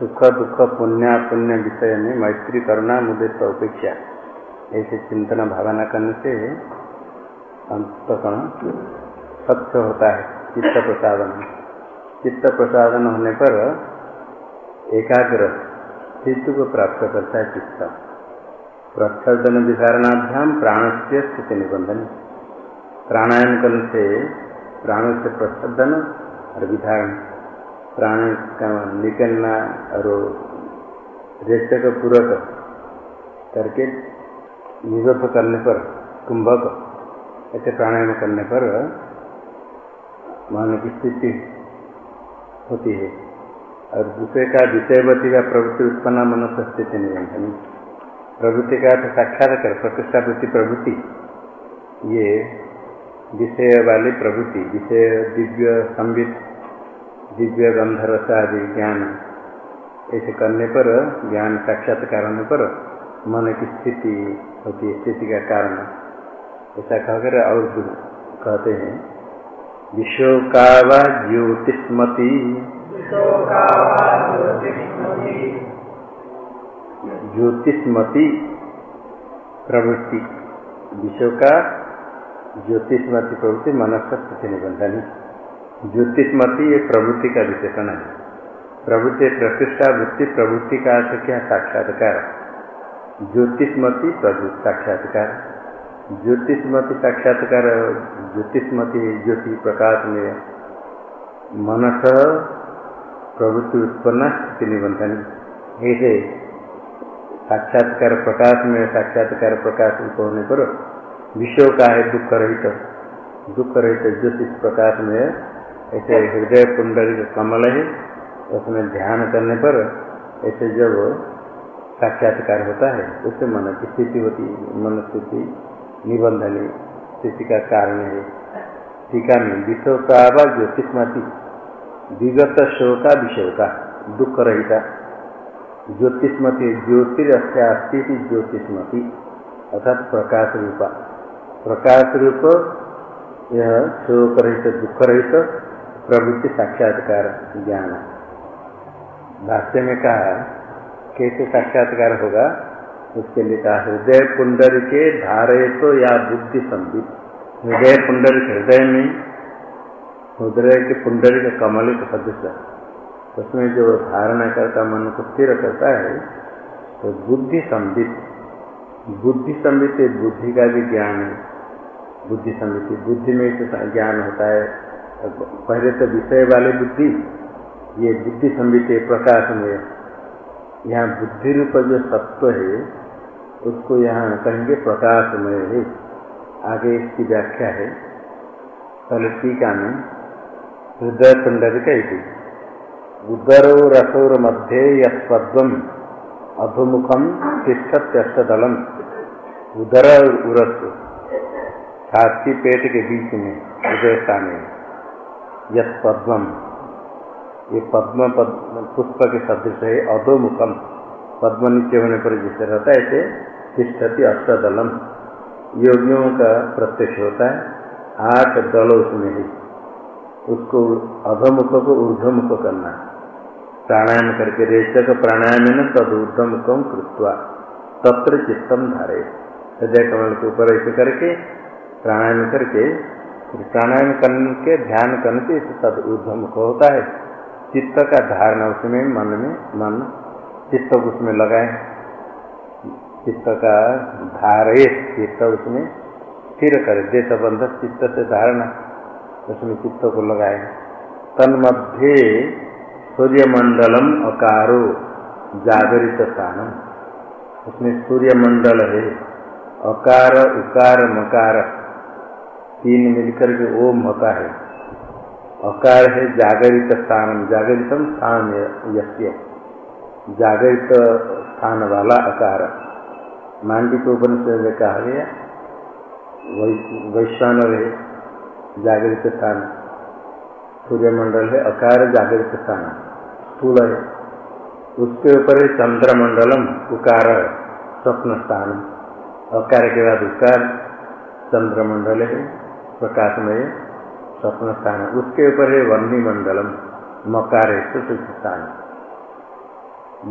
सुख, दुख, पुण्य पुण्य विषय में मैत्री करना तो अपेक्षा ऐसे चिंतन भावना करने से अंतकरण स्वच्छ होता है, चित्त प्रसादन। चित्त प्रसादन होने पर एकाग्र चित्त को प्राप्त करता है चित्त। प्रच्छन विधारणाभ्याम प्राण से स्थिति निबंधन। प्राणायाम करने से प्राणों से प्रच्छन और विधारण। प्राण का निकलना और रेचक पूरक करके निरोध करने पर, कुंभक, ऐसे प्राणायाम करने पर, मन की स्थिति होती है। और दूसरे का विषयवती का प्रवृत्ति उत्पन्न मनुष्य स्थिति निरंजन प्रवृत्ति का तो साक्षात कर प्रतिष्ठावृत्ति प्रवृत्ति, ये विषय वाली प्रवृत्ति, विषय दिव्य संबित दिव्य गंधरस आदि ज्ञान। ऐसे करने पर ज्ञान साक्षात्कार होने पर मन की स्थिति होती है स्थिति का कारण। ऐसा कहकर और कहते हैं। विशोकावा ज्योतिष्मती। ज्योतिष्मती। प्रवृत्ति। विशोका ज्योतिष्मती प्रवृत्ति मनस्थ स्थिति निबंधन ज्योतिष्मती ये प्रवृत्ति का विशेषण है। प्रवृत्ति प्रतिष्ठा, वृत्ति प्रवृत्ति का अर्थ क्या साक्षात्कार। ज्योतिष्मती साक्षात्कार। ज्योतिषमति साक्षात्कार, ज्योतिषमति ज्योति प्रकाश में मनस प्रवृत्ति उत्पन्न स्थिति निबंधन। ऐसे साक्षात्कार प्रकाश में साक्षात्कार प्रकाश होने पर विषय का है दुख रहित। दुख रहित ज्योतिष प्रकाश में ऐसे हृदय कुंडली कमल है, उसमें ध्यान करने पर ऐसे जब साक्षात्कार होता है, उससे मन की स्थिति होती मन स्थिति निबंधन स्थिति का कारण है। टीका में विषोका व ज्योतिषमती, विगत शोका विषोका दुख रहिता। ज्योतिषमती ज्योतिरस्ती ज्योतिषमती, अर्थात प्रकाश रूपा। प्रकाश रूप यह शोक रहित, दुख रहित प्रवृत्ति साक्षात्कार ज्ञान। भाष्य में कहा, कैसे साक्षात्कार होगा? उसके लिए कहा, हृदय कुंडल के धारे तो या बुद्धि संबित। हृदय कुंडल हृदय में, हृदय के कुंडल के कमल के सदस्य उसमें जो धारणा करता मन को स्थिर करता है तो बुद्धि संबित। बुद्धि संबित बुद्धि का भी ज्ञान है। बुद्धि संबित, बुद्धि में ज्ञान होता है। पहले तो विषय वाले बुद्धि, ये बुद्धि संबित प्रकाश में, यहाँ बुद्धि रूप जो सत्व है, उसको यहाँ कहेंगे प्रकाशमय है। आगे इसकी व्याख्या है। पहले टीका में हृदय कहती उदरो रसोर मध्य यद्म अधुमुखम तिष्ठत्यष्टदलम उदर उरस छाती पेट के बीच में हृदय स्थान यद्म ये पद्म पुष्प के सदृश है, अधोमुखम। पद्म नीचे होने पर जिसे रहता है ऐसे तिष्ठती अष्टदलम। योगियों का प्रत्यक्ष होता है, आठ दल उसमें है। उसको अधोमुख को ऊर्धमुख करना प्राणायाम करके रेचक प्राणायाम न तद ऊर्धमुखम कृत्वा, तत्र चित्तम धारे हृदय कमल के ऊपर ऐसे करके, प्राणायाम करके प्राणायाम करके ध्यान करने से तद ऊर्धमुख होता है। चित्त का धारणा उसमें, मन में, मन चित्त उसमें लगाए। चित्त का धारे, चित्त उसमें स्थिर करे। देश बंध चित्त से धारणा, उसमें चित्त को लगाए। तन मध्य सूर्यमंडलम अकारो जागरित स्थानम। उसमें सूर्यमंडल है। अकार, उकार, मकार। तीन मिलकर के ओम होता है। अकार है, जागरित स्थान। जागरितम स्थान यस्य। जागरित स्थान वाला अकार। मांडी को उपनिषद में कहा गया वैश्वानर है जागृत स्थान। सूर्यमंडल है, अकार जागृत स्थान। स्थूल है। उसके ऊपर है, चंद्रमंडलम, उकार, स्वप्न स्थान। अकार के बाद उकार, चंद्रमंडल है। प्रकाशमय स्वप्न स्थान उसके ऊपर है वन्नी मंडलम मकार स्थान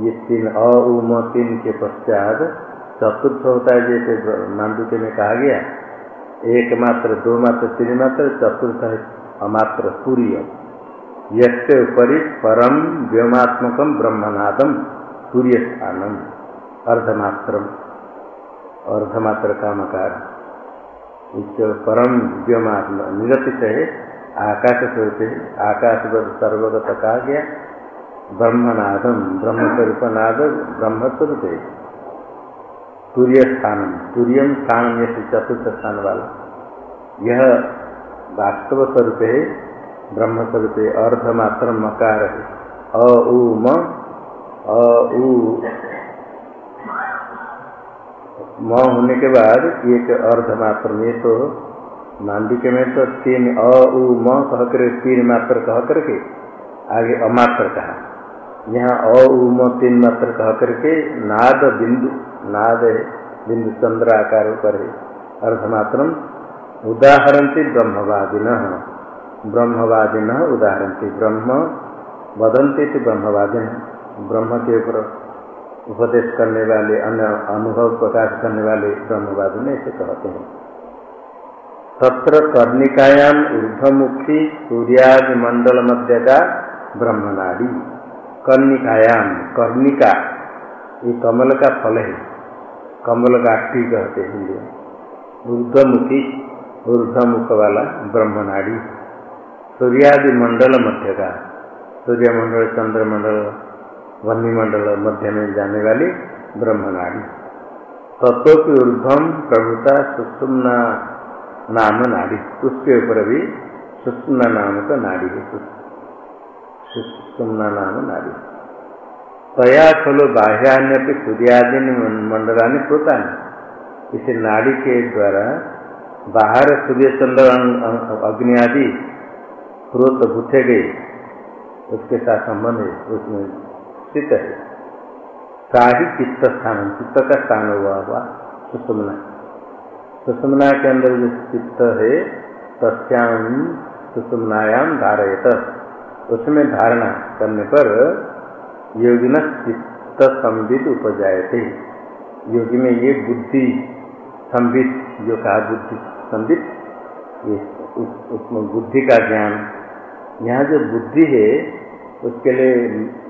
ये तीन अ उम तीन के पश्चात चतुर्थ होता है, जैसे मांडुके में कहा गया। एक मात्र दो मात्र तीन मात्र चतुर्थ है अमात्र, सूर्य। यसे उपरी परम व्योमात्मक ब्रह्मनादम सूर्य स्थानम अर्धमात्र अर्धमात्र का मकार परम व्योमात्म निरतिश है आकाश स्वरूप है आकाश सर्वगत कहा गया ब्रह्मनादम ब्रह्म स्वरूप नाद ब्रह्म स्वरूप है सूर्य स्थानम सूर्यम स्थान से चतुर्थ स्थान वाला यह वास्तव स्वरूप है ब्रह्म स्वरूप अर्धमात्र मकार है अ, उ, म, अ, उ म होने के बाद एक अर्धमात्र में तो मांडिक में तो तीन अ, उ, म कह कर तीन मात्र कह करके आगे अमात्र कहा। यहाँ अ, उ, म तीन मात्र कह करके नाद बिंदु, नाद है बिंदु चंद्र आकार पर है। अर्धमात्र उदाहरणति ब्रह्मवादिन। ब्रह्मवादिन उदाहरणति ब्रह्म वदंती थी ब्रह्मवादिन। ब्रह्म के ऊपर उपदेश करने वाले, अन्य अनुभव प्रकाश करने वाले ब्रह्मवादी ने इसे कहते हैं। तत्र कर्णिकायाम ऊर्धमुखी सूर्यादि मंडल मध्य का ब्रह्मनाड़ी। कर्णिकायाम कर्णिका, ये कमल का फल है। कमल का कहते हैं हिंदी ऊर्धमुखी ऊर्धमुख वाला ब्रह्मनाड़ी। सूर्यादि मंडल मध्य का सूर्य मंडल चंद्र मंडल वन्य मंडल मध्य में जाने वाली ब्रह्मनाड़ी तत्व की ऊर्धम प्रभुता सुषुम्ना नाम नाड़ी उसके ऊपर भी सुषुम्ना नाम का नाड़ी है। सुमना नाम नारी। तया खलो बाह्यान्य सूर्यादि मंडला ने प्रोता इसे नाड़ी के द्वारा बाहर सूर्य चंद्र अग्नि आदि क्रोत गुथे गए। उसके साथ संबंध है। उसमें स्थित है। साही चित्त स्थान चित्त का स्थान हुआ हुआ सुषमना। सुषमना के अंदर जो चित्त है तस्याम सुषमनायाम धारयत। उसमें धारणा करने पर योगी न चित्त संबित उपजाए थे योगी में ये बुद्धि संबित जो कहा बुद्धि संबित ये बुद्धि का ज्ञान। यहाँ जो बुद्धि है, उसके लिए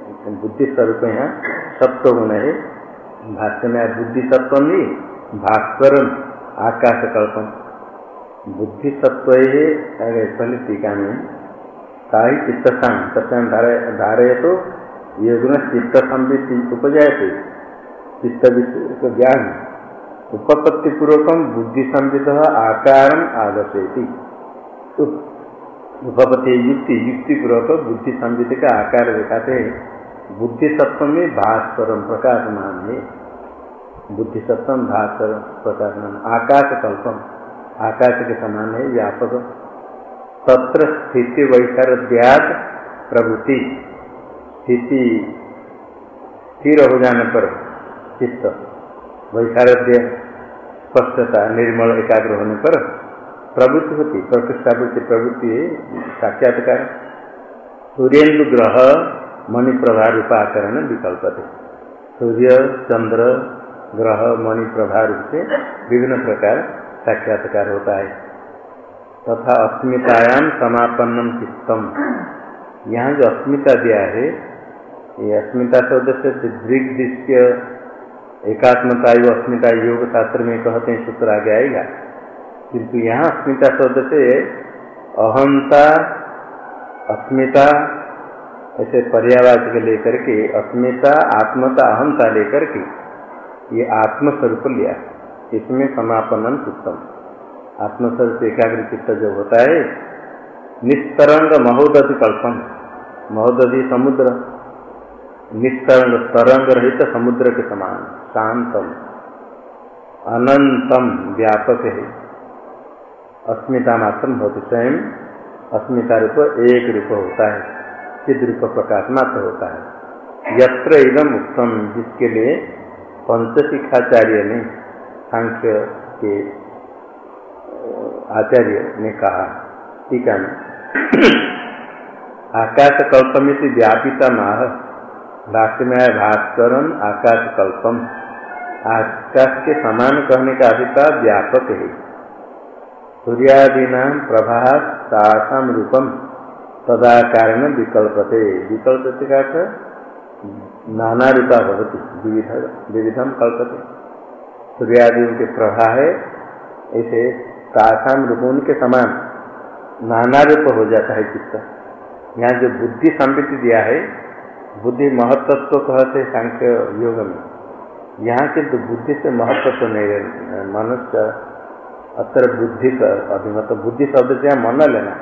बुद्धि स्वरूप यहाँ सत्व होना है भाष्य में बुद्धि सत्व नहीं भास्कर आकाश कल्पन बुद्धि सत्व है टीका में। साही चित्तस्थान तस्वीर धारे तो ये गुण चित्त उपजाए थे चित्त ज्ञान उपपत्ति पूर्वकम बुद्धि संबित आकार आदर्शेति उपपत्ति युक्ति युक्ति पूर्वक बुद्धि संबित का आकार दिखाते हैं। बुद्धि सत्व में भास्वरम प्रकाशमान है बुद्धि सत्वम भास्वर प्रकाशमान आकाश कल्पम आकाश के समान है, व्यापक। तत्र स्थिति वैशारध्यात प्रभुति। स्थिति स्थिर हो जाने पर चित्त वैशारध्य स्पष्टता, निर्मल, एकाग्र होने पर प्रवृत्ति होती। प्रतिष्ठावृत्ति प्रवृत्ति साक्षात्कार। सूर्येन्दु ग्रह मणि प्रभा रूपाकरण विकल्प थे सूर्य, चंद्र, ग्रह मणि प्रभा रूप से विभिन्न प्रकार साक्षात्कार होता है। तथा अस्मितायाम समापन्नम चित्तम। यहाँ जो अस्मिता दिया है, ये अस्मिता शब्द से दृग दृश्य एकात्मता यो अस्मिता योग शास्त्र में कहते हैं, सूत्र आगे आएगा। किंतु यहाँ अस्मिता शब्द से अहंता, अस्मिता ऐसे पर्यावाच लेकर के, अस्मिता, आत्मता अहमता लेकर के, ये आत्मस्वरूप लिया इसमें समापनम चित्तम आत्मस्वरूप एकाग्र चित्त जो होता है, निस्तरंग महोदधि कल्पन महोदधि समुद्र। निस्तरंग, तरंग रहित समुद्र के समान, शांतम। अनंतम व्यापक है। अस्मिता मात्र होती स्वयं। अस्मिता रूप एक रूप होता है। सिद्ध रूप प्रकाश मात्र होता है। यत्र इदम उत्तम जिसके लिए पंचशिखाचार्य ने सांख्य के आचार्य ने कहा टीका में आकाश कल्पमित व्यापिता माह भाष्य में है भास्करम आकाश कल्पम आकाश के समान कहने का अभिप्राय व्यापक है। सूर्यादीना प्रभास तासाम रूपम। तदा कारण विकल्पते। विकल्पते का नाना रूपा भवती विविधम कल्पते। सूर्यादि उनके प्रभा है, ऐसे तासाम रूप उनके समान नाना रूप हो जाता है चित्त। यहाँ जो बुद्धि संबित दिया है, बुद्धि महत्व कहते सांख्य योग में। यहाँ के तो बुद्धि से महत्व तो नहीं मनुष्य अतर बुद्धि का अभिमत, बुद्धि शब्द से मन लेना।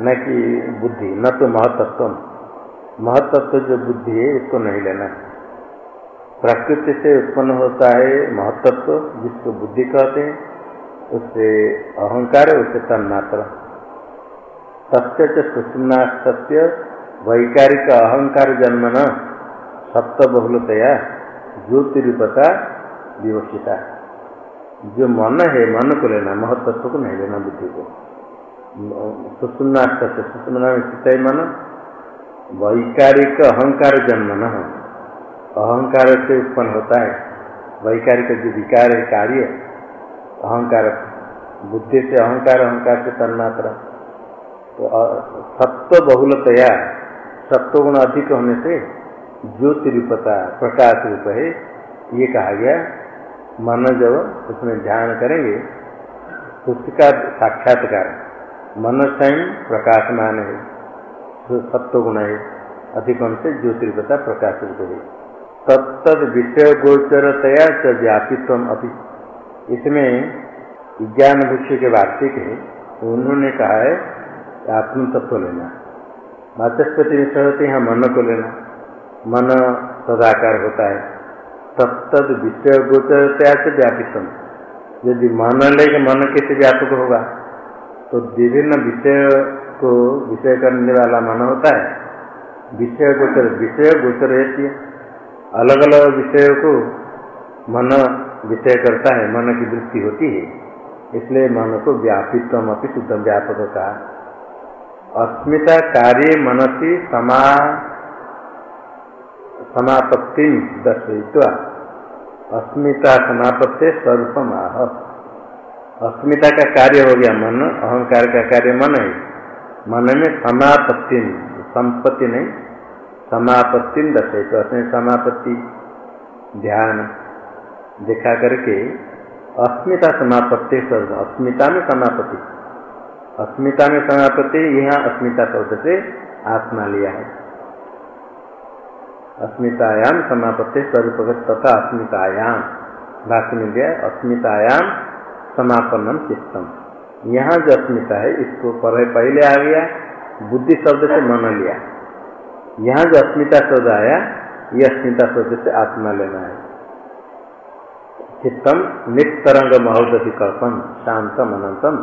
न कि बुद्धि, न तो महतत्व महतत्व जो बुद्धि है, इसको नहीं लेना प्रकृति से उत्पन्न होता है महतत्व जिसको बुद्धि कहते हैं, उससे अहंकार उससे तन्मात्र। सत्य सुषुम्ना सत्य वैकारिक अहंकार जन्म न सप्त बहुलतया ज्योतिरूपता विवक्षिता। जो मन है, मन को लेना महत्व को नहीं लेना बुद्धि को। सुषुम्ना सुषुम्ना में चित्त मन वैकारिक अहंकार जन्म न अहंकार से उत्पन्न होता है। वैकारिक जो विकार है, कार्य, अहंकार, बुद्धि से अहंकार अहंकार से तन्मात्र। तो सत्व बहुलतया सत्व गुण अधिक होने से ज्योति रूपता प्रकाश रूप है। ये कहा गया। मन जब उसमें ध्यान करेंगे उसका साक्षात्कार मन स्वयं प्रकाशमान है जो सत्व गुण है अधिक से ज्योतिर्गता प्रकाश रूप है तत्त विषय गोचरतया च व्यापित्व अभी इसमें विज्ञान भिक्षु के वार्तिक है, उन्होंने कहा है, आत्म तत्व लेना। वाचस्पति विषय होते हैं, मन को लेना। मन सदाकार होता है। तत्त विषय गोचरतया से व्यापित्व यदि मन लेके मन कैसे व्यापक होगा? तो विभिन्न विषय को विषय करने वाला मन होता है। विषय गोचर विषय गोचर रहती है। अलग अलग विषयों को मन विषय करता है, मन की वृत्ति होती है। इसलिए मन को व्यापित्व अपनी शुद्ध व्यापक का अस्मिता कार्य मनसी समा, समापत्ति दर्शित्वा अस्मिता समापत्ति स्वरूप आह अस्मिता का कार्य हो गया मन, अहंकार का कार्य मन है। मन में समापत्ति संपत्ति नहीं, समापत्ति दर्शे तो असमें समापत्ति, ध्यान देखा करके अस्मिता समापत्ति अस्मिता में समापत्ति। अस्मिता में समापत्ति, यहाँ अस्मिता शब्द से आत्मा लिया है। अस्मितायाम समापत्ति स्वरूप तथा अस्मितायाम भाष्य में दिया अस्मितायाम समापन्नम चित्तम। यहाँ जो अस्मिता है, इसको पहले आ गया, बुद्धि शब्द से मन लिया। यहाँ जो अस्मिता शब्द आया ये अस्मिता शब्द से आत्मा लेना है। चित्तम नितरंग महोदधि कल्पम, शांतम अनंतम।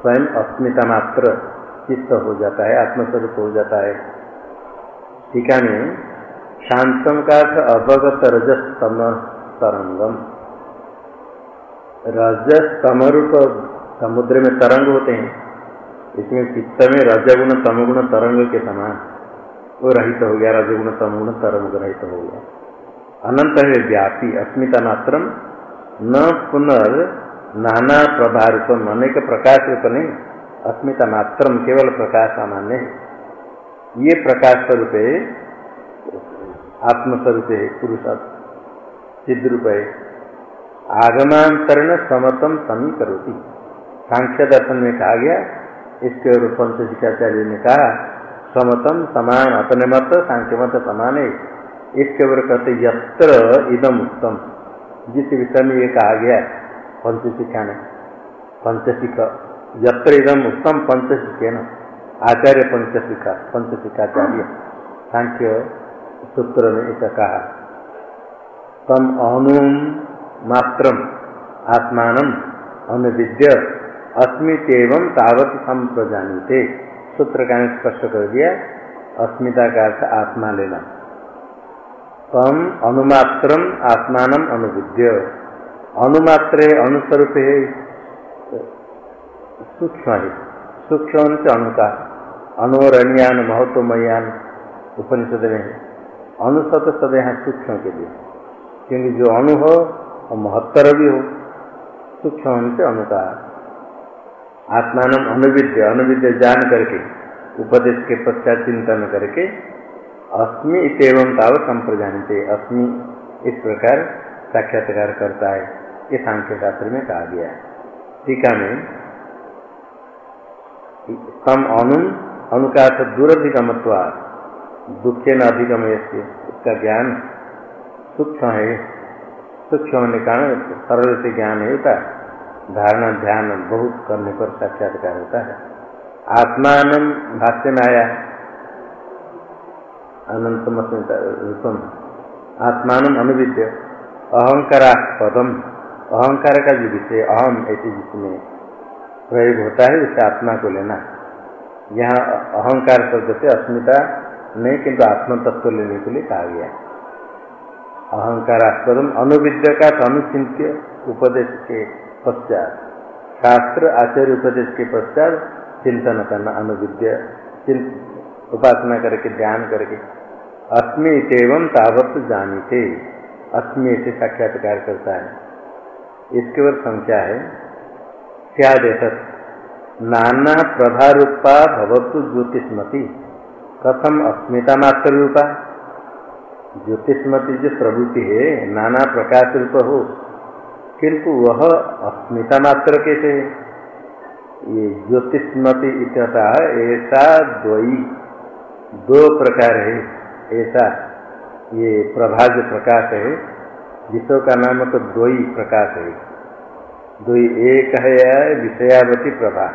स्वयं अस्मिता मात्र चित्त हो जाता है, आत्मस्वरूप हो जाता है। टीका में शांतम का अर्थ अवगत रजस्तम तरंगम। रजस तमरूप समुद्र में तरंग होते हैं। इसमें चित्त में रजगुण तमगुण तरंग के समान। वो रहित हो गया, रजगुण तमगुण तरंग रहित हो गया। अनंत है व्यापी, अस्मिता मात्र न पुनर् नाना प्रभारूप अनेक प्रकाश रूप नहीं। अस्मिता मात्र केवल प्रकाश सामान्य है। ये प्रकाश स्वरूप आत्मस्वरूप है, पुरुष सिद्ध रूप है। आगमांतरण समतम समी करोती सांख्य दर्शन में कहा गया, इसके और पंचशिकाचार्य ने कहा, समतम समान अपने मत सांख्य मत समान है। इसके ऊपर कहते, यत्र इदम उत्तम जिस विषय में ये कहा गया पंचशिखा ने पंचशिख, यत्र इदम उत्तम पंचशिखे न आचार्य पंचशिखा, पंचशिखाचार्य। सांख्य सूत्र ने ऐसा कहा, तम अनु मात्र आत्मान अनुविद्य अस्मित एवं तावत हम प्रजानीते सूत्र का स्पष्ट कर दिया अस्मिता का अर्थ आत्मा लेना तम अनुमात्र आत्मान अनुविद्य। अनुमात्र अनुस्वरूप है सूक्ष्म है सूक्ष्म से अणु का अणुरण्यान महत्वमयान उपनिषद में है सब यहाँ सूक्ष्म के लिए। क्योंकि जो अणु हो और महत्तर भी हो, सूक्ष्म से का आत्मान अनुविद्य अनुविद्य जान करके, उपदेश के पश्चात चिंतन करके, अस्मि इतम तावत संप्रजानते। अस्मि इस प्रकार साक्षात्कार करता है, ये सांख्य शास्त्र में कहा गया है। टीका में, सम अनु अनुकाश दूरधिगमत्वा दुखे न अधिगम उसका ज्ञान सूक्ष्म है। सूक्ष्म होने कारण सरल से ज्ञान नहीं होता धारणा ध्यान बहुत करने पर साक्षात्कार होता है। आत्मान भाष्य में आया अनंत रूपम। आत्मान अनुविद्य। अहंकारास्पदम अहंकार का जो विषय अहम ऐसे जिसमें प्रयोग होता है, उसे आत्मा को लेना। यहाँ अहंकार शब्द से अस्मिता नहीं, किंतु आत्म तत्व लेने के लिए कहा गया अहंकारास्पद अनुविद्य का अनुचिंत्य उपदेश के पश्चात। शास्त्र आचार्य उपदेश के पश्चात चिंतन करना अनुविद्य उपासना करके, ध्यान करके। अस्मि एवं तावत जानीते। अस्मि से साक्षात्कार करता है। इसके ऊपर संख्या है। क्या देश नाना प्रभारूपा भवतु ज्योतिषमती। कथम अस्मिता मात्र रूपा ज्योतिषमती जो प्रवृत्ति है, नाना प्रकाश रूप हो, किंतु वह अस्मिता मात्र कैसे ये ज्योतिषमती इत्यता ऐसा द्वयी, दो प्रकार है। ऐसा ये प्रभा जो प्रकाश है, जिसों का नाम तो द्वयी प्रकाश है। द्वयी एक है विषयावती प्रभा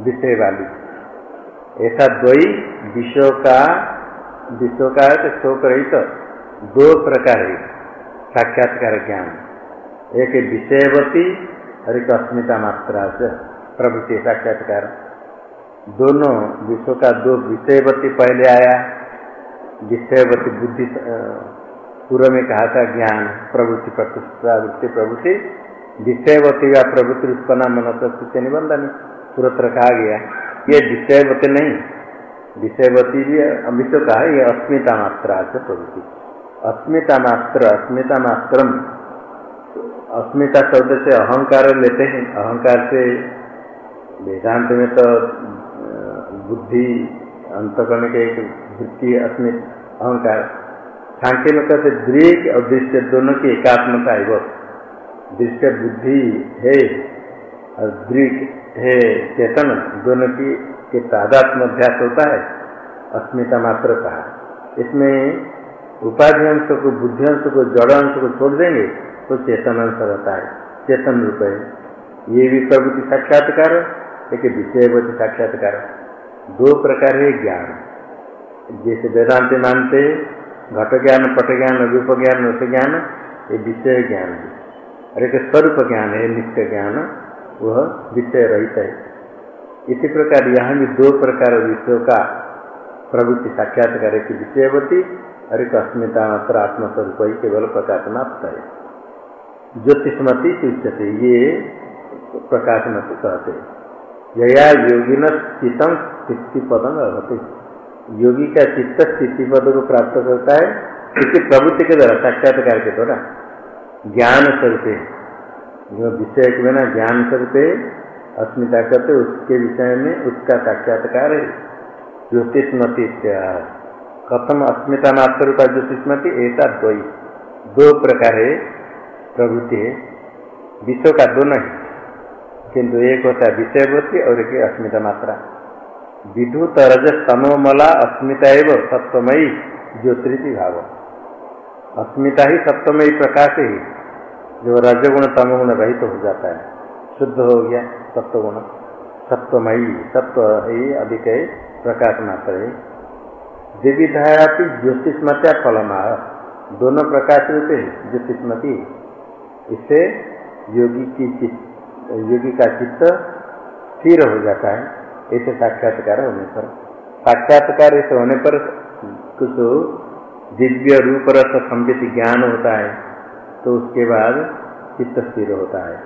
विषय वाली ऐसा द्वयी विश्व का विश्व का है तो शोक रहित तो दो प्रकार है, साक्षात्कार ज्ञान। एक विषयवती और एक अस्मिता मात्रा से प्रभृति साक्षात्कार। दोनों विश्व का दो विषयवती पहले आया, विषयवती बुद्धि पूर्व में कहा था ज्ञान प्रवृत्ति प्रवृत्ति प्रवृत्ति विषयवती या प्रवृत्ति उत्पन्न मन तो निबंधन पूर्वत्र कहा गया। ये विषयवती नहीं विषयवती भी अभी तो कहा ये अस्मिता मात्रा प्रवृत्ति अस्मिता मात्र अस्मिता मात्र अस्मिता शब्द से अहंकार लेते हैं। अहंकार से वेदांत में तो बुद्धि अंत करने के एक वृत्ति अस्मित अहंकार। सांख्य में कहते दृक और दृश्य दोनों की एकात्मता है वो। दृश्य बुद्धि है और दृक है चेतन दोनों की के तादात्म अभ्यास होता है, अस्मिता मात्र का इसमें उपाधि अंश को, बुद्धि अंश को, जड़ अंश को छोड़ देंगे तो चेतन अंश रहता है, चेतन रूप है। ये भी प्रवृत्ति साक्षात्कार एक विषयवती साक्षात्कार दो प्रकार है ज्ञान। जैसे वेदांत मानते, घट ज्ञान, पट ज्ञान, रूप ज्ञान रस ज्ञान, ये विषय ज्ञान है और एक स्वरूप ज्ञान है, नित्य ज्ञान, वह विषय रहित है। इसी प्रकार यहाँ भी दो प्रकार विषयों का प्रवृत्ति साक्षात्कार एक विषयवती और एक अस्मिता मात्र आत्मस्वरूप ही केवल प्रकाशनात्म है ज्योतिषमती उच्चते ये प्रकाशमती कहते यया योगिन चितम स्थिति पदम रहते। योगी का चित्त स्थिति पद को प्राप्त करता है इसकी प्रवृत्ति के द्वारा साक्षात्कार के द्वारा ज्ञान स्वरूप। विषय के बिना ज्ञान करते अस्मिता करते उसके विषय में उसका साक्षात्कार है। ज्योतिषमती कथम अस्मिता मात्र का ज्योतिषमती ऐसा द्वई दो प्रकार है प्रवृत्ति है। विश्व का दोनों है। किंतु एक होता है विषयवती और एक अस्मिता मात्रा। विद्युत रज मला अस्मिता एवं सप्तमयी ज्योतिषी भाव। अस्मिता ही सप्तमयी प्रकाश ही। जो रजगुण तमगुण रहित तो हो जाता है। शुद्ध हो गया सत्वगुण। सत्वमयी सत्व ही अधिक है प्रकाश मात्र है दिविधाया ज्योतिषमत्या फलमा दोनों प्रकाश रूप है ज्योतिषमती। इससे योगी की चित्त, योगी का चित्त स्थिर हो जाता है। ऐसे साक्षात्कार होने पर। साक्षात्कार ऐसे होने पर कुछ दिव्य रूप रस संबित ज्ञान होता है तो उसके बाद चित्त स्थिर होता है।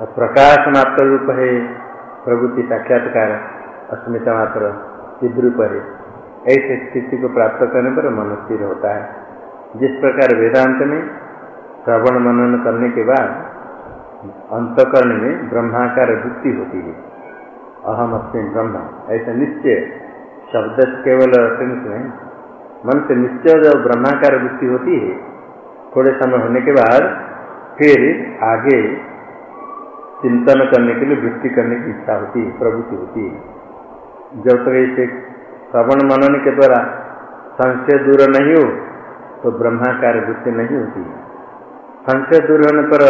और प्रकाश मात्र रूप है प्रवृत्ति साक्षात्कार अस्मिता मात्र चिद्रूप है। ऐसे स्थिति को प्राप्त करने पर मन स्थिर होता है। जिस प्रकार वेदांत में श्रवण मनन करने के बाद अंतकरण में ब्रह्माकार वृत्ति होती है, अहम अस्मी ब्रह्म। ऐसा निश्चय शब्द केवल में मन से निश्चय जब ब्रह्माकार वृत्ति होती है, थोड़े समय होने के बाद फिर आगे चिंतन करने के लिए, वृत्ति करने की इच्छा होती है, प्रवृत्ति होती है। जब तक इसे श्रवण मनन के द्वारा संशय दूर नहीं हो तो ब्रह्माकार वृत्ति नहीं होती संशय दूर होने पर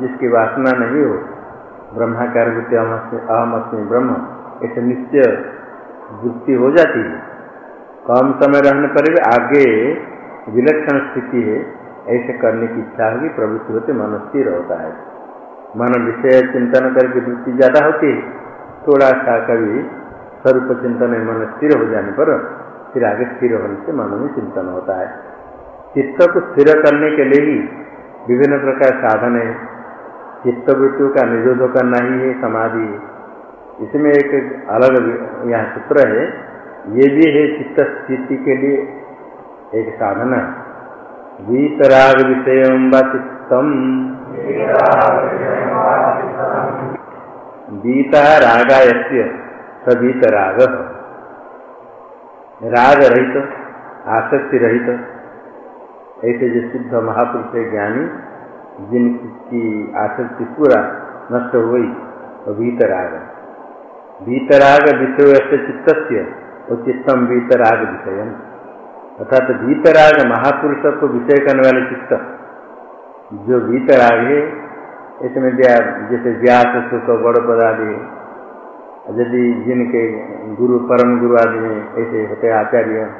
जिसकी वासना नहीं हो, ब्रह्माकार वृत्ति अहम ब्रह्म, ऐसे निश्चय वृत्ति हो जाती है। कम समय रहने पर भी आगे विलक्षण स्थिति है, ऐसे करने की इच्छा होगी, प्रवृत्ति होती मन स्थिर होता है। मन विषय चिंतन करके वृत्ति ज़्यादा होती है थोड़ा सा कभी स्वरूप चिंतन में मन स्थिर हो जाने पर फिर आगे स्थिर होने से मन में चिंतन होता है। चित्त को स्थिर करने के लिए ही विभिन्न प्रकार साधन है। चित्त वृत्तियों का निरोध करना ही है, समाधि। इसमें एक अलग यहाँ सूत्र है, ये भी है चित्त स्थिति के लिए एक साधना। वीतराग विषय व चित्तम। बीता रागायस्य सबीत राग राग रहित आसक्ति रहित ऐसे जो सिद्ध महापुरुष ज्ञानी, जिनकी आसक्ति पूरा नष्ट हो गई तो भीतराग विषय से चित्त वो चित्तम भीतराग विषय अर्थात भीतराग महापुरुष को विषय करने वाले चित्त। जो भीतर आगे इसमें दिया जैसे व्यास, सुख, बड़ पद आदि, यदि जिनके गुरु, परम गुरु आदि में ऐसे होते आचार्य,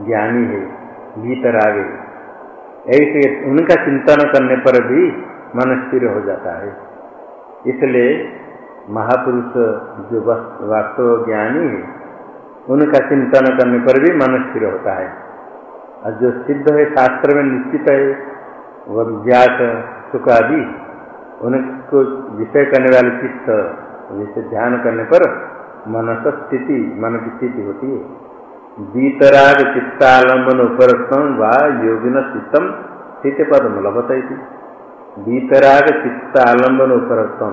ज्ञानी है, भीतर आगे ऐसे उनका चिंतन करने पर भी मन स्थिर हो जाता है। इसलिए महापुरुष जो वास्तव ज्ञानी है, उनका चिंतन करने पर भी मन स्थिर होता है। और जो सिद्ध है, शास्त्र में निश्चित है व्यास सुख आदि उनको विषय करने वाले चित्त, जैसे ध्यान करने पर मनस स्थिति मन की स्थिति होती है। बीतराग चित्तालंबन उपरत्म व योगिन चित्तम स्थित पद लभत बीतराग चित्तालंबन उपरत्म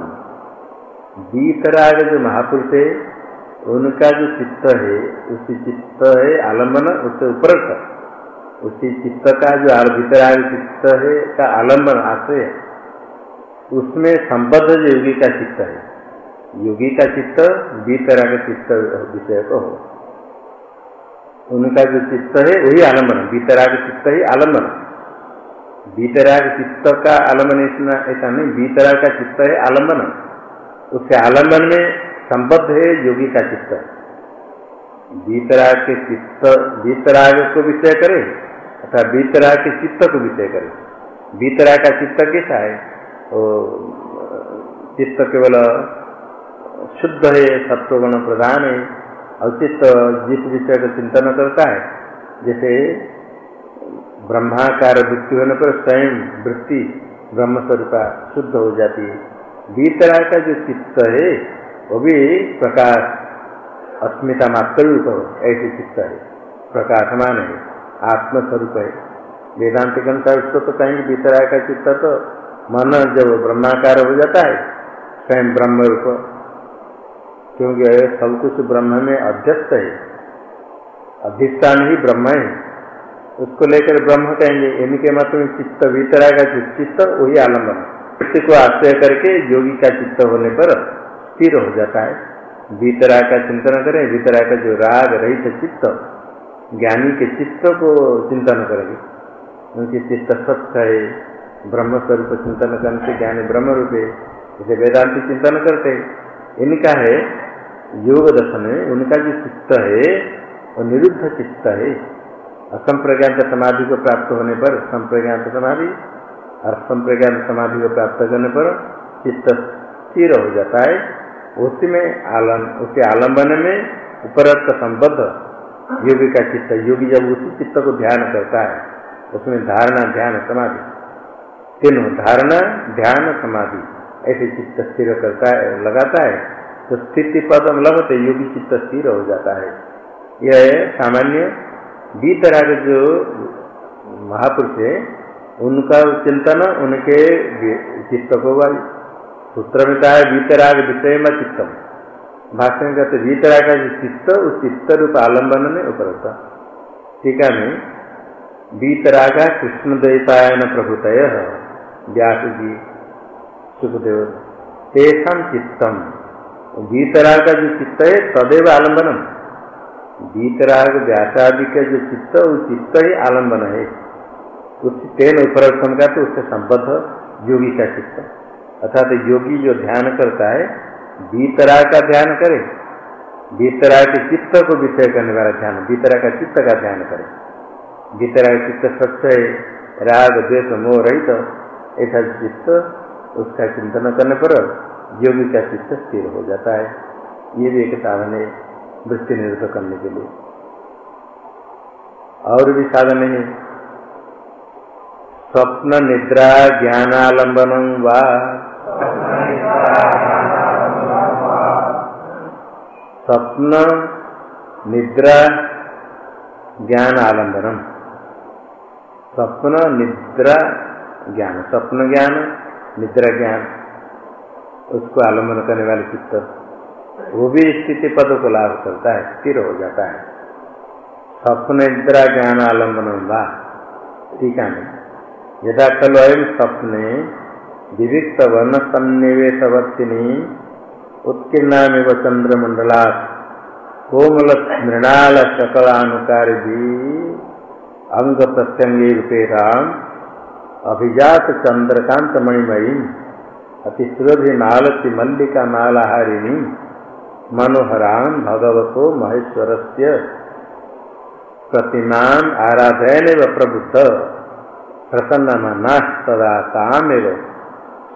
बीतराग जो महापुरुष है, उनका जो चित्त है, उसी चित्त है आलंबन उससे उपरत उसी चित्त का जो वितराग चित्त है, का आलंबन आश्रय उसमें संबद्ध जो योगी का चित्त है। योगी का चित्त वितराग चित्त विषय को हो। उनका जो चित्त है, वही आलंबन वितराग चित्त ही आलंबन बीतराग चित्त का आलंबन इतना, ऐसा नहीं बीतराग का चित्त है आलंबन उसके आलंबन में संबद्ध है योगी का चित्त। बीतराग के चित्त बीतराग को विषय करे। अर्थात बीतरा के चित्त को विषय करे। बीतरा का चित्त कैसा है? वो चित्त केवल शुद्ध है, सत्वगुण प्रधान है, और चित्त जिस विषय का चिंतन करता है, जैसे ब्रह्माकार वृत्ति होने पर स्वयं वृत्ति ब्रह्म स्वरूप शुद्ध हो जाती है। बीतरा का जो चित्त है, वो भी प्रकाश, अस्मिता मात्र रूप ऐसे चित्त है, प्रकाशमान है। आत्मस्वरूप है। वेदांत अनुसार उसको तो कहेंगे भीतराय का चित्त तो मन जब ब्रह्माकार हो जाता है, स्वयं ब्रह्म रूप। क्योंकि सब कुछ ब्रह्म में अध्यस्त है। अधिष्ठान ही ब्रह्म है। उसको लेकर ब्रह्म कहेंगे इनके मत में चित्त भीतरा का चित्त वही आलंबन व्यक्ति को आश्रय करके योगी का चित्त होने पर स्थिर हो जाता है। भीतरा का चिंतन करें, भीतरा का जो राग रहित चित्त ज्ञानी के चित्त को चिंतन करेंगे। उनकी चित्त स्वच्छ है ब्रह्म स्वरूप चिंतन करने से ज्ञानी ब्रह्म रूप है जैसे वेदांति चिंतन करते। इनका है, योग दर्शन में उनका जो चित्त है, वो निरुद्ध चित्त है। असंप्रज्ञात समाधि को प्राप्त होने पर संप्रज्ञात समाधि और संप्रज्ञात समाधि को प्राप्त करने पर चित्त स्थिर हो जाता है। उसी में आलम उसके आलंबन में उपरक्त संबद्ध योगी का चित्त योगी जब उसी चित्त को ध्यान करता है, उसमें धारणा, ध्यान, समाधि। तीनों, धारणा, ध्यान, समाधि। ऐसे चित्त स्थिर करता है, लगाता है तो स्थिति पदम लगते योगी चित्त स्थिर हो जाता है। यह सामान्य बीतराग जो महापुरुष है, उनका चिंतन, उनके चित्त को सूत्र में कहा है वीतराग विषय में चित्तम। भाषण में कहते वीतराग का जो चित्त उस चित्त रूप आलंबन में उपरता। टीका में वीतरागा कृष्ण द्वैतायन प्रभुतय व्यास जी सुखदेव, तेषा चित्तम। वीतराग का जो चित्त है, तदेव आलम्बनम। वीतराग व्यासादि का जो चित्त वो चित्त ही आलंबन है। उस तेन उपरक्षम का तो उससे संबद्ध योगी का चित्त। अर्थात योगी जो ध्यान करता है बीतरा का ध्यान करे बीतरा के चित्त को विषय करने वाला ध्यान बीतरा का चित्त का ध्यान करे। बीतरा का चित्त स्वच्छ है, राग, द्वेष, मोह रहित, ऐसा चित्त उसका चिंतन करने पर योगी का चित्त स्थिर हो जाता है। ये भी एक साधन है वृत्ति निरुद्ध करने के लिए। और भी साधन है। स्वप्न निद्रा ज्ञानालंबन वा। स्वप्न निद्रा, ज्ञान आलंबनम। स्वप्न निद्रा, ज्ञान। स्वप्न ज्ञान, निद्रा ज्ञान। उसको आलंबन करने वाले चित्त, वो भी स्थिति पद को लाभ करता है, स्थिर हो जाता है। स्वप्न निद्रा, ज्ञान आलंबन वा। टीका में यदा खलु अयम स्वप्ने विविक्त वर्ण सन्निवेशवर्तिनी उत्कीर्णामिव चंद्रमंडला। कोमल मृणाल शकलानुकारी अंग प्रत्यंगे रूपेराम अभिजात चंद्रकांत मणिमयी अतिश्रभि मालती मल्लिका मालाहारिणी। मनोहराम भगवतो महेश्वर से प्रतिमान आराधयन प्रबुद्ध। प्रसन्न मनास्तदा तामेव।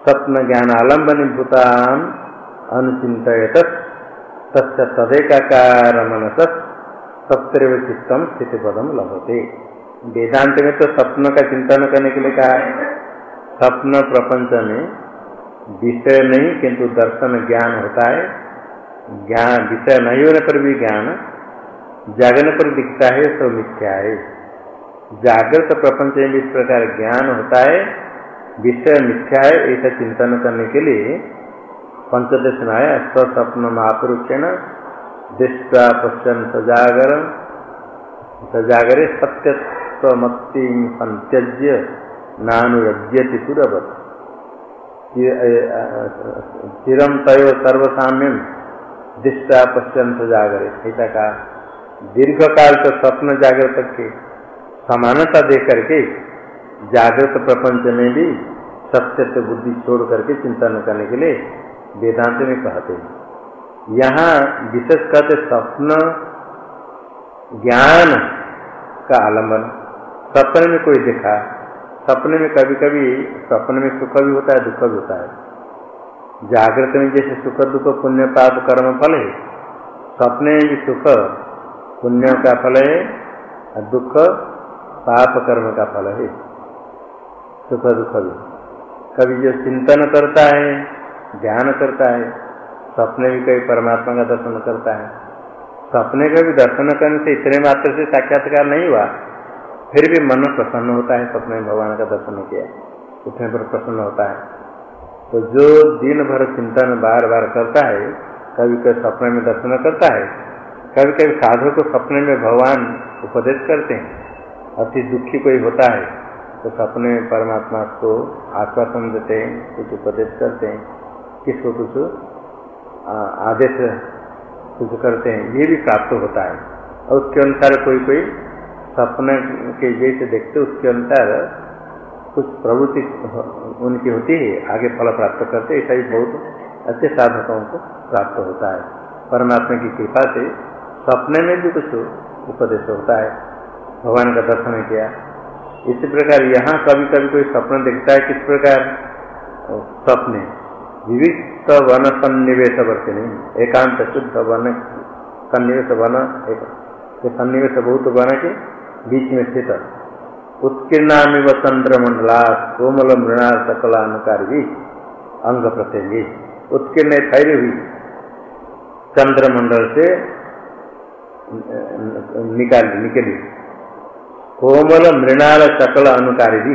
स्वप्न ज्ञान आलम्बनी भूतान अनुचित तदेकाकार मनस सत्य चित्तम स्थिति पदम लभते। वेदांत में तो स्वप्न का चिंतन करने के लिए कहा स्वप्न प्रपंच में विषय नहीं, किंतु दर्शन ज्ञान होता है। ज्ञान, विषय नहीं होने पर भी ज्ञान जागरण पर दिखता है तो मिथ्या है। जागृत प्रपंच में इस प्रकार ज्ञान होता है, विषय मिथ्या है, ऐसा चिंतन करने के लिए पंचदश में आया स्वप्न महापुरुषेण दृष्टा पश्चन सजागर सजागरे सत्यत्वमत्ति संत्यज्य नानुरज्यति पुरवत चिरम तय सर्वसाम्यम दृष्टा पश्चन सजागरे ऐसा कहा दीर्घ काल तो स्वप्न जागृत के समानता दे करके जागृत प्रपंच में भी सत्य बुद्धि छोड़ करके चिंतन करने के लिए वेदांत में कहते हैं। यहाँ विशेष कहते स्वप्न, ज्ञान का आलंबन। सपने में कोई देखा, सपने में कभी कभी सपने में सुख भी होता है, दुख भी होता है। जागृत में जैसे सुख, दुख, पुण्य, पाप, कर्म, फल है, सपने में भी सुख, पुण्य का फल है दुख, पाप, कर्म का फल है। सुख, दुख भी। कभी जो चिंतन करता है ध्यान करता है, सपने भी कभी परमात्मा का दर्शन करता है। सपने का भी दर्शन करने से इतने मात्र से साक्षात्कार नहीं हुआ, फिर भी मन प्रसन्न होता है, सपने में भगवान का दर्शन किया उठने पर प्रसन्न होता है। तो जो दिन भर चिंतन बार बार करता है कभी कभी सपने में दर्शन करता है कभी कभी साधु को सपने में भगवान उपदेश करते हैं, अति दुखी कोई होता है तो सपने में परमात्मा को आश्वासन देते हैं, कुछ उपदेश करते हैं। किसको कुछ आदेश कुछ करते हैं। ये भी प्राप्त होता है। और उसके अनुसार कोई कोई सपने के जैसे देखते उसके अनुसार कुछ प्रवृत्ति उनकी होती है। आगे फल प्राप्त करते ऐसा ही बहुत अच्छे साधकों को प्राप्त होता है। परमात्मा की कृपा से सपने में भी कुछ उपदेश होता है। भगवान का दर्शन किया। इसी प्रकार यहाँ कभी कभी कोई सपना देखता है, किस प्रकार? सपने। विविध वन सन्निवेश वर्तिनी एकांत शुद्ध वन सन्निवेश वन एक सन्निवेश बहुत वन के बीच में स्थित। उत्कीर्णामिव चंद्र मंडला कोमल मृणा सकलानुकारी अंग प्रत्यंगी उत्कीर्ण फैली हुई। चंद्र मंडल से, निकाली, निकली। कोमल मृणाल सकल अनुकारी भी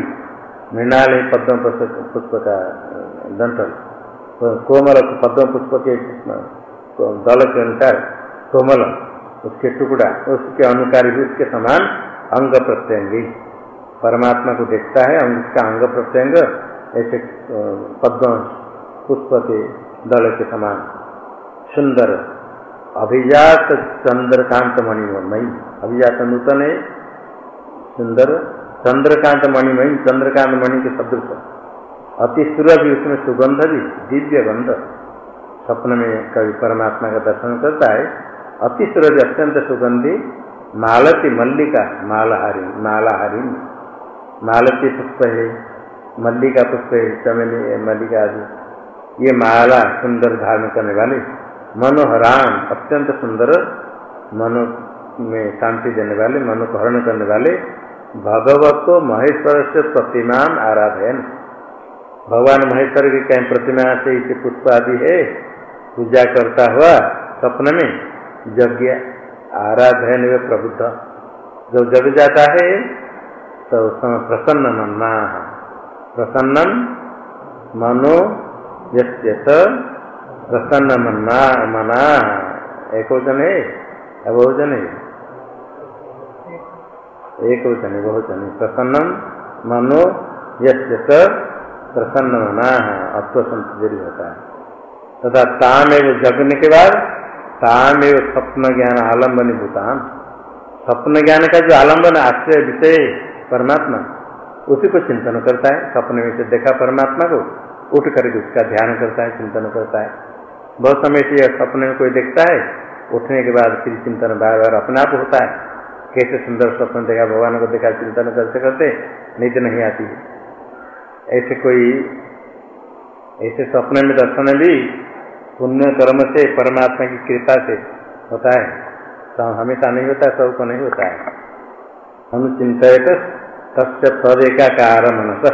मृणाल पद्म पुष्प का दंतल। कोमल पद्म पुष्प के दल के अनुसार कोमल, उसके टुकड़ा, उसके अनुकारी भी उसके समान अंग प्रत्यंगी। परमात्मा को देखता है उसका अंग प्रत्यंग, ऐसे पद्म पुष्प के दल के समान। सुंदर, अभिजात चंद्रकांत मणिमयी अभिजात नूतन है सुंदर चंद्रकांत मणिमयी चंद्रकांत मणि के सदृश। अति सुर भी उसमें सुगंध भी, दिव्य गंध। स्वप्न में कभी परमात्मा का दर्शन करता है। अति सुर भी अत्यंत सुगंधी, मालती मल्लिका, मालाहारी मालाहारी। मालती पुष्प है, मल्लिका पुष्प है, चमेली, मल्लिका आदि। ये माला सुंदर धारण करने वाले, मनोहराम, अत्यंत सुंदर, मनो में शांति देने वाले मनो को हरण करने वाले, भगवत को महेश्वर से प्रतिमान आराधन भगवान महेश्वर की कहीं प्रतिमा से इसे पुष्प आदि है, पूजा करता हुआ स्वप्न में यज्ञ आराधन व प्रबुद्ध। जब जग जाता है तो उस समय प्रसन्न मन्ना प्रसन्नम मनो यस प्रसन्न मन्ना, मना। एक वचन है बहुवचन है। एक वचन है, बहुवचन है। प्रसन्नम मनो यस प्रसन्न मना अत्व संतरी होता है। तथा तामेव जगने के बाद, तामेव स्वप्न ज्ञान आलंबन भूतान। स्वप्न ज्ञान का जो आलंबन आश्रय विषय परमात्मा, उसी को चिंतन करता है। स्वप्न में से देखा परमात्मा को, उठ करके उसका ध्यान करता है, चिंतन करता है। बहुत समय से सपने में कोई देखता है, उठने के बाद फिर चिंतन बार बार अपने आप होता है। कैसे सुंदर स्वप्न देखा, भगवान को देखा, चिंतन करते करते नींद नहीं आती। है ऐसे कोई, ऐसे सपने में दर्शन भी पुण्य कर्म से, परमात्मा की कृपा से होता है। तो हमेशा नहीं होता है सबको नहीं होता है। हम चिंतित, तस्य तद एकाकार मनस।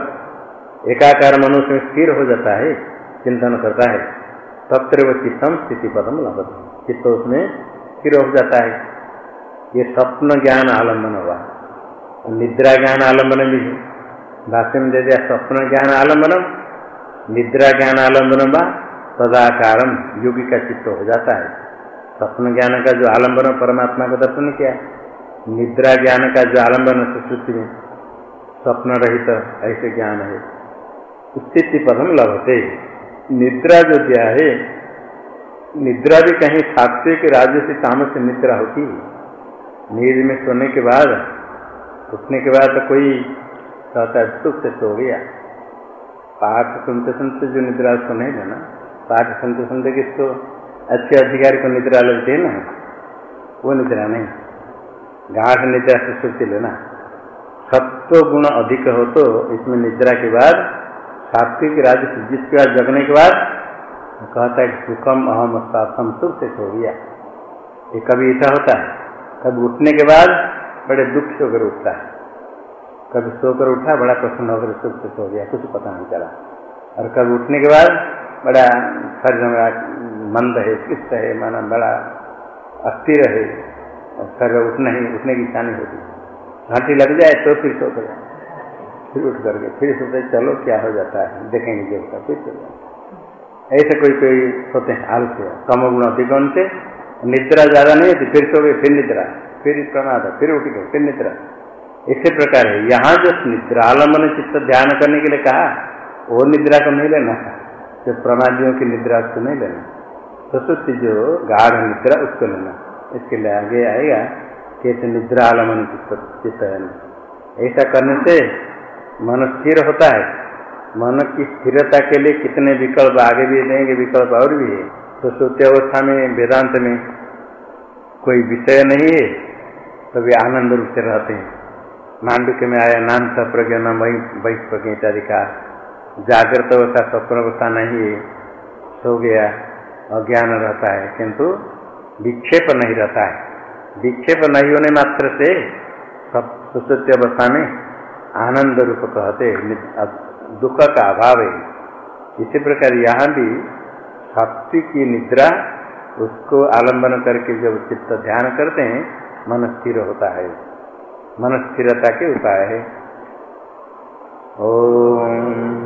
एकाकार मनुष्य में स्थिर हो जाता है, चिंतन करता है। तत्र वो चित्तम स्थिति पदम लगत चित्त उसमें स्थिर हो जाता है। ये स्वप्न ज्ञान आलंबन हुआ। निद्रा ज्ञान आलंबन भी है। भाष्य में दे दिया स्वप्न ज्ञान आलम्बनम निद्रा ज्ञान आलंबन व तदाकारम योगी का चित्त हो जाता है। स्वप्न ज्ञान का जो आलंबन परमात्मा का दर्शन किया निद्रा ज्ञान का जो आलंबन सुश्रुति में स्वप्न रहित ऐसे ज्ञान है। स्थिति पदम लभते। निद्रा जो दिया है, निद्रा भी कहीं सात्विक तामस से निद्रा होती है। नींद में सोने के बाद, उठने के बाद तो कोई कहता है सुख से सो गया पाठ सुनते सुनते जो निद्रा नहीं लेना पाठ सुनते सुनते किसको अच्छे अधिकारी को निद्रा लगती है ना, वो निद्रा नहीं। गाढ़ निद्रा से सुखती लेना। सत्व गुण अधिक हो तो इसमें निद्रा के बाद, सात्विक राज, जिसके बाद जगने के बाद, कहता है सुखम अहम साथम सुख से सो गया ये कभी ऐसा होता है, कभी उठने के बाद बड़े दुख से होकर उठता है। कभी सोकर उठा, बड़ा प्रसन्न होकर सुख से सो गया। कुछ पता नहीं चला। और कभी उठने के बाद बड़ा शरीर में मंद है किस्त है, माना बड़ा अस्थिर है। और शरीर उठना ही, उठने की इच्छा नहीं होती। घंटी लग जाए तो फिर सो कर फिर उठ करके, फिर सोचते चलो, क्या हो जाता है? देखेंगे होता फिर चलो ऐसे कोई कोई सोते हैं आलस्य कम गुण अधिक से निद्रा ज़्यादा नहीं होती, फिर सो गए, फिर निद्रा। फिर प्रमाद फिर उठ गए, फिर निद्रा। इसी प्रकार है। यहाँ जो निद्रा आलंबन चित्त ध्यान करने के लिए कहा, वो निद्रा को नहीं लेना जो प्रमादियों की निद्रा उसको नहीं लेना सुसुप्ति जो गाढ़ निद्रा, उसको लेना इसके लिए आगे आएगा, कैसे निद्रा आलंबन चित्त है ऐसा करने से मन स्थिर होता है। मन की स्थिरता के लिए कितने विकल्प आगे भी देंगे विकल्प और भी है। तो सोते अवस्था में, वेदांत में कोई विषय नहीं है तो वे आनंद रूप से रहते हैं। मांडुक्य में आया नाम प्रज्ञा न वही प्रज्ञा इत्यादि का जागृत अवस्था, स्वप्न अवस्था नहीं, सो गया, अज्ञान रहता है, किंतु विक्षेप नहीं रहता है। विक्षेप नहीं होने मात्र से सब सुसत्य अवस्था में आनंद रूप कहते दुख का अभाव है। इसी प्रकार यहाँ भी शक्ति की निद्रा, उसको आलंबन करके जब चित्त ध्यान करते हैं, मन स्थिर होता है। मन स्थिरता के उपाय है। ओम।